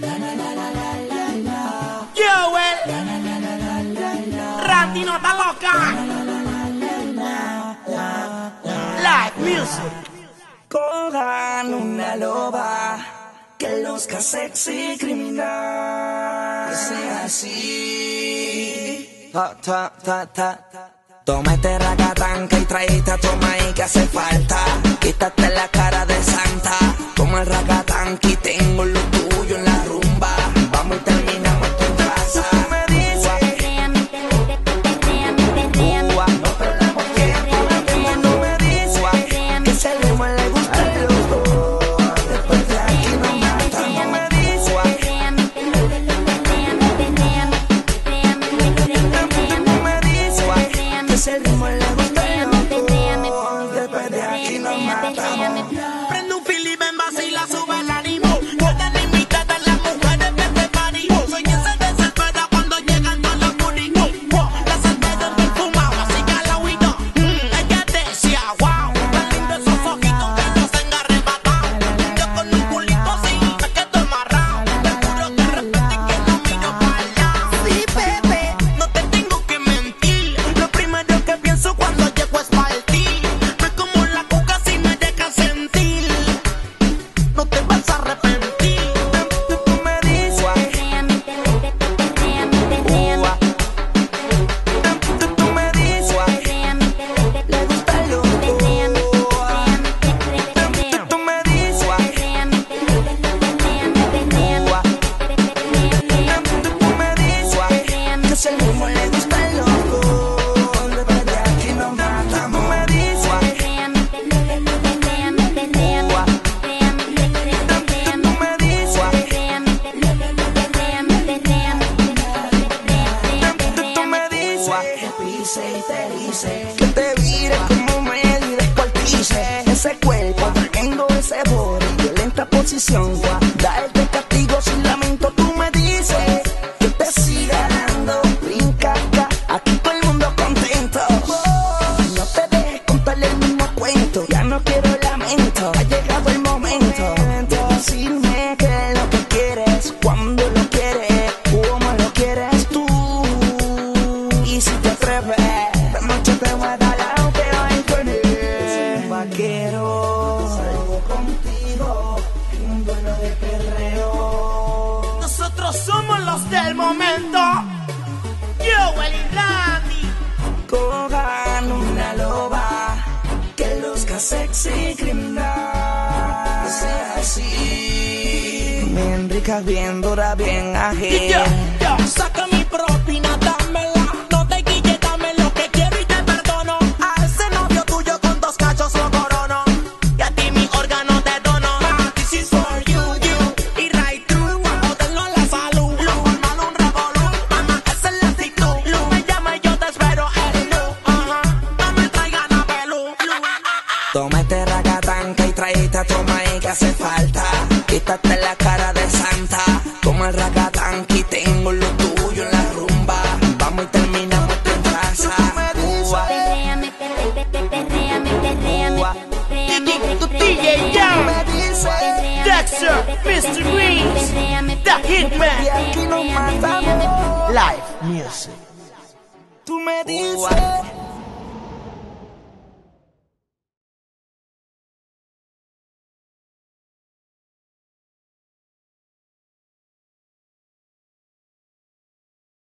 Yo Ratino está loca. Live music. Cojan una loba que luzca sexy criminal. Que sea así. Ta, ta, ta, ta. Toma este racatanca y traíste a tu que hace falta. Quítate la cara Well, que te vire como me descuartice. Ese cuerpo trayendo ese body, violenta posición, guarda el de castigo sin lamento. Tú me dices que te siga dando, brinca aquí todo el mundo contento. No te dejes contarle el mismo cuento, ya no quiero un duelo de perreo. Nosotros somos los del momento. Yo, Willy Randy. Cogan una loba que luzca sexy criminal. No sea así. Bien rica, bien dura, bien ágil. Danger, Mr. Greens, The Hitman. Y. Live music. Tú me dices. Oh,